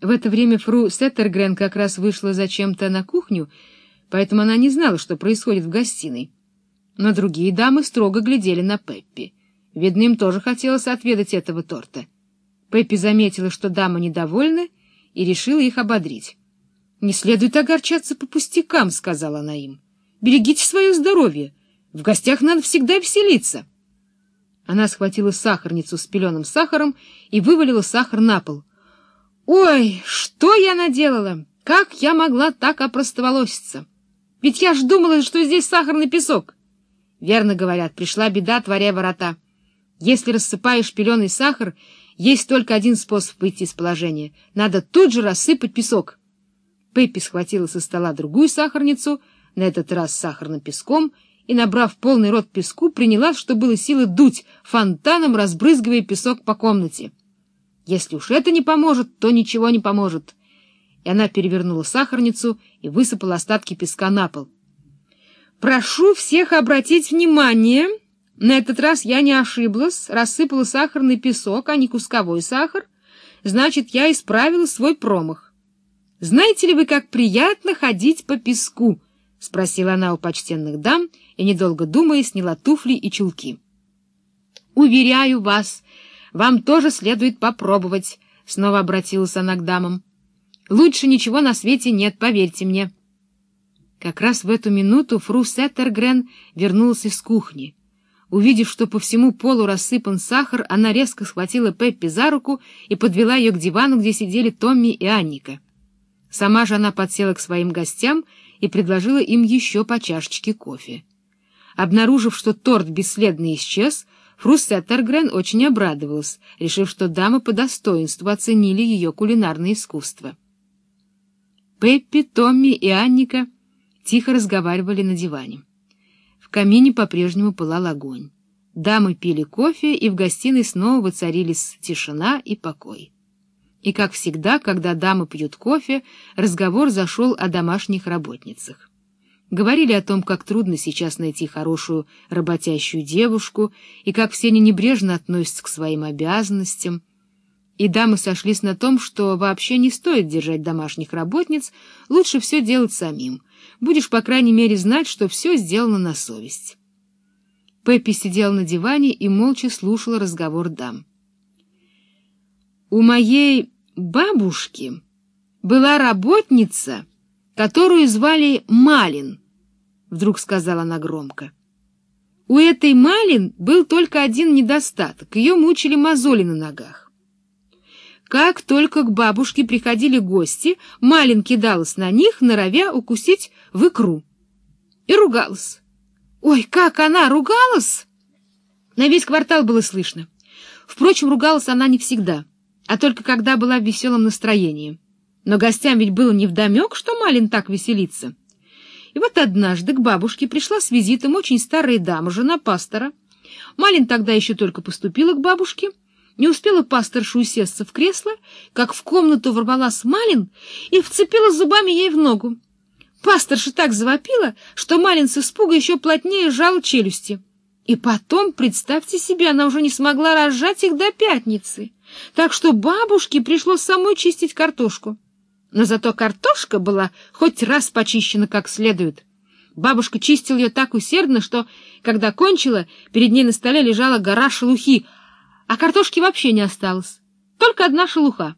В это время фру Сеттергрен как раз вышла зачем-то на кухню, поэтому она не знала, что происходит в гостиной. Но другие дамы строго глядели на Пеппи. Видно, им тоже хотелось отведать этого торта. Пеппи заметила, что дамы недовольны, и решила их ободрить. — Не следует огорчаться по пустякам, — сказала она им. — Берегите свое здоровье. В гостях надо всегда веселиться. Она схватила сахарницу с пеленым сахаром и вывалила сахар на пол. «Ой, что я наделала! Как я могла так опростоволоситься? Ведь я ж думала, что здесь сахарный песок!» Верно говорят, пришла беда, творя ворота. Если рассыпаешь пеленый сахар, есть только один способ выйти из положения. Надо тут же рассыпать песок. Пеппи схватила со стола другую сахарницу, на этот раз сахарным песком, и, набрав полный рот песку, приняла, что было силы дуть, фонтаном разбрызгивая песок по комнате. Если уж это не поможет, то ничего не поможет. И она перевернула сахарницу и высыпала остатки песка на пол. «Прошу всех обратить внимание, на этот раз я не ошиблась, рассыпала сахарный песок, а не кусковой сахар, значит, я исправила свой промах. Знаете ли вы, как приятно ходить по песку?» — спросила она у почтенных дам и, недолго думая, сняла туфли и чулки. — Уверяю вас, вам тоже следует попробовать, — снова обратилась она к дамам. — Лучше ничего на свете нет, поверьте мне. Как раз в эту минуту фру Сеттергрен вернулась из кухни. Увидев, что по всему полу рассыпан сахар, она резко схватила Пеппи за руку и подвела ее к дивану, где сидели Томми и Анника. Сама же она подсела к своим гостям и предложила им еще по чашечке кофе. Обнаружив, что торт бесследно исчез, Фру Сеттергрен очень обрадовалась, решив, что дамы по достоинству оценили ее кулинарное искусство. Пеппи, Томми и Анника тихо разговаривали на диване. В камине по-прежнему пылал огонь. Дамы пили кофе, и в гостиной снова воцарились тишина и покой. И, как всегда, когда дамы пьют кофе, разговор зашел о домашних работницах. Говорили о том, как трудно сейчас найти хорошую работящую девушку, и как все они небрежно относятся к своим обязанностям. И дамы сошлись на том, что вообще не стоит держать домашних работниц, лучше все делать самим. Будешь, по крайней мере, знать, что все сделано на совесть. Пеппи сидел на диване и молча слушала разговор дам. У моей бабушки была работница, которую звали Малин, — вдруг сказала она громко. У этой Малин был только один недостаток — ее мучили мозоли на ногах. Как только к бабушке приходили гости, Малин кидалась на них, норовя укусить в икру. И ругалась. Ой, как она ругалась! На весь квартал было слышно. Впрочем, ругалась она не всегда — а только когда была в веселом настроении. Но гостям ведь было невдомек, что Малин так веселится. И вот однажды к бабушке пришла с визитом очень старая дама, жена пастора. Малин тогда еще только поступила к бабушке, не успела пасторша усесться в кресло, как в комнату ворвалась Малин и вцепила зубами ей в ногу. Пасторша так завопила, что Малин с испуга еще плотнее сжала челюсти. И потом, представьте себе, она уже не смогла разжать их до пятницы так что бабушке пришлось самой чистить картошку. Но зато картошка была хоть раз почищена как следует. Бабушка чистила ее так усердно, что, когда кончила, перед ней на столе лежала гора шелухи, а картошки вообще не осталось, только одна шелуха.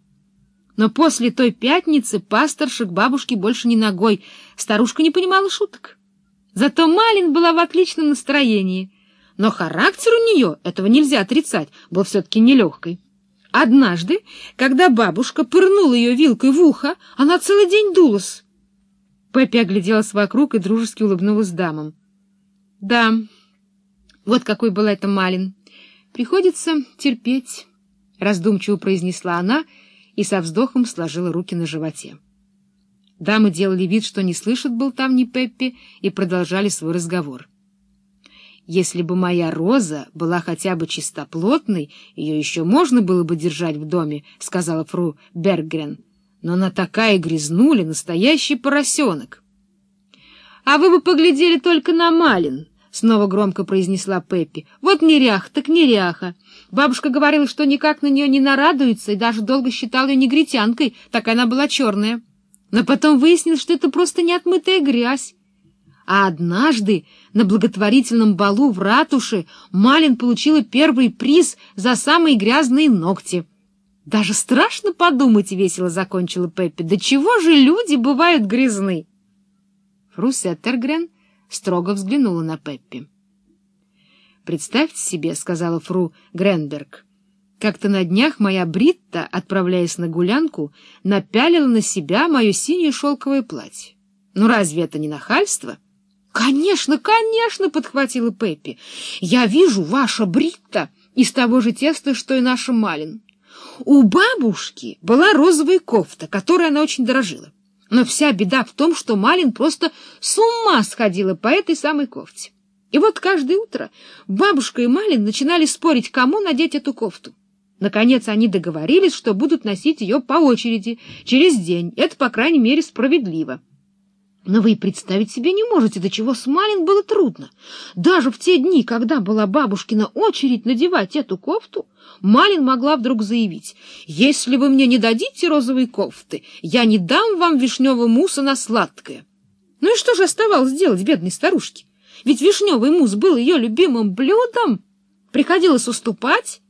Но после той пятницы пасторша к бабушке больше не ногой, старушка не понимала шуток. Зато Малин была в отличном настроении, но характер у нее, этого нельзя отрицать, был все-таки нелегкой. Однажды, когда бабушка пырнула ее вилкой в ухо, она целый день дулась. Пеппи огляделась вокруг и дружески улыбнулась дамам. — Да, вот какой была эта Малин. Приходится терпеть, — раздумчиво произнесла она и со вздохом сложила руки на животе. Дамы делали вид, что не слышат болтовни Пеппи, и продолжали свой разговор. Если бы моя роза была хотя бы чистоплотной, ее еще можно было бы держать в доме, — сказала фру Бергрен. Но она такая грязнули, настоящий поросенок. — А вы бы поглядели только на Малин, — снова громко произнесла Пеппи. — Вот неряха, так неряха. Бабушка говорила, что никак на нее не нарадуется, и даже долго считала ее негритянкой, так она была черная. Но потом выяснилось, что это просто неотмытая грязь. А однажды на благотворительном балу в ратуше Малин получила первый приз за самые грязные ногти. Даже страшно подумать, — весело закончила Пеппи. Да чего же люди бывают грязны? Фру Сеттергрен строго взглянула на Пеппи. «Представьте себе, — сказала фру Гренберг, — как-то на днях моя Бритта, отправляясь на гулянку, напялила на себя мое синее шелковое платье. Ну разве это не нахальство?» «Конечно, конечно!» — подхватила Пеппи. «Я вижу, ваша Бритта из того же теста, что и наша Малин. У бабушки была розовая кофта, которой она очень дорожила. Но вся беда в том, что Малин просто с ума сходила по этой самой кофте. И вот каждое утро бабушка и Малин начинали спорить, кому надеть эту кофту. Наконец они договорились, что будут носить ее по очереди, через день. Это, по крайней мере, справедливо. Но вы и представить себе не можете, до чего с Малин было трудно. Даже в те дни, когда была бабушкина очередь надевать эту кофту, Малин могла вдруг заявить, «Если вы мне не дадите розовые кофты, я не дам вам вишневого муса на сладкое». Ну и что же оставалось делать бедной старушке? Ведь вишневый мусс был ее любимым блюдом. Приходилось уступать.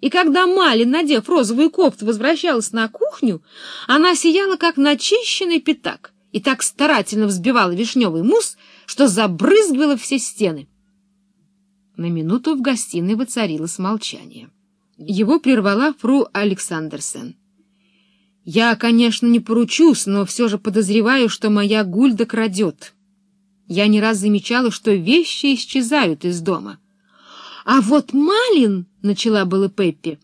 И когда Малин, надев розовую кофту, возвращалась на кухню, она сияла, как начищенный пятак и так старательно взбивала вишневый мусс, что забрызгивала все стены. На минуту в гостиной воцарилось молчание. Его прервала фру Александерсен. «Я, конечно, не поручусь, но все же подозреваю, что моя Гульда крадет. Я не раз замечала, что вещи исчезают из дома». «А вот Малин!» — начала было Пеппи,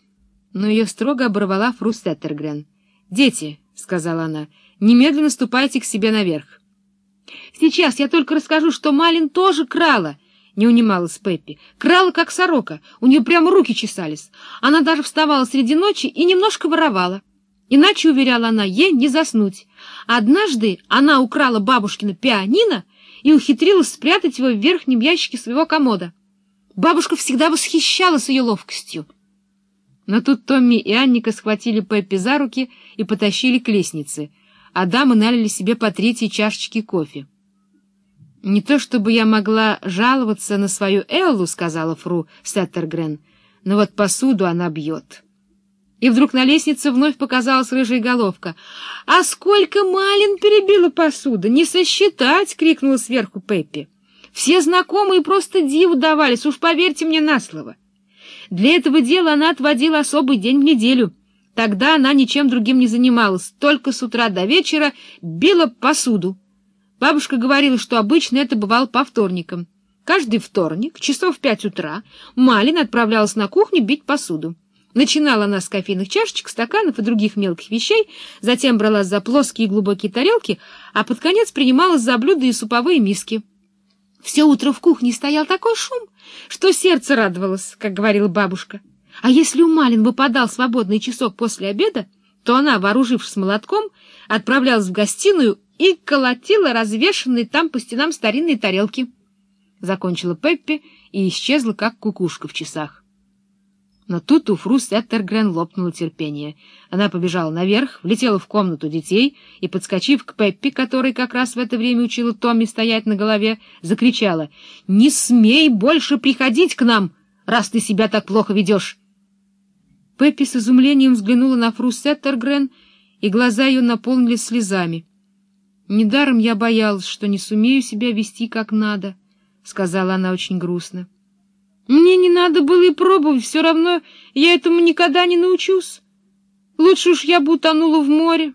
но ее строго оборвала фру Стеттергрен. «Дети», — сказала она, — Немедленно ступайте к себе наверх. — Сейчас я только расскажу, что Малин тоже крала, — не унималась Пеппи. Крала, как сорока, у нее прямо руки чесались. Она даже вставала среди ночи и немножко воровала. Иначе, уверяла она, ей не заснуть. Однажды она украла бабушкина пианино и ухитрилась спрятать его в верхнем ящике своего комода. Бабушка всегда восхищалась ее ловкостью. Но тут Томми и Анника схватили Пеппи за руки и потащили к лестнице — а дамы налили себе по третьей чашечке кофе. — Не то чтобы я могла жаловаться на свою Эллу, — сказала фру Сеттергрен, — но вот посуду она бьет. И вдруг на лестнице вновь показалась рыжая головка. — А сколько малин перебила посуда! Не сосчитать! — крикнула сверху Пеппи. — Все знакомые просто диву давались, уж поверьте мне на слово. Для этого дела она отводила особый день в неделю — Тогда она ничем другим не занималась, только с утра до вечера била посуду. Бабушка говорила, что обычно это бывало по вторникам. Каждый вторник, часов в пять утра, Малин отправлялась на кухню бить посуду. Начинала она с кофейных чашечек, стаканов и других мелких вещей, затем бралась за плоские и глубокие тарелки, а под конец принималась за блюда и суповые миски. Все утро в кухне стоял такой шум, что сердце радовалось, как говорила бабушка. А если у Малин выпадал свободный часок после обеда, то она, вооружившись молотком, отправлялась в гостиную и колотила развешанные там по стенам старинные тарелки. Закончила Пеппи и исчезла, как кукушка в часах. Но тут у Фрус Эттергрен лопнуло терпение. Она побежала наверх, влетела в комнату детей и, подскочив к Пеппи, которой как раз в это время учила Томми стоять на голове, закричала «Не смей больше приходить к нам, раз ты себя так плохо ведешь!» Пеппи с изумлением взглянула на фру Сеттергрен, и глаза ее наполнились слезами. «Недаром я боялась, что не сумею себя вести как надо», — сказала она очень грустно. «Мне не надо было и пробовать, все равно я этому никогда не научусь. Лучше уж я бы утонула в море».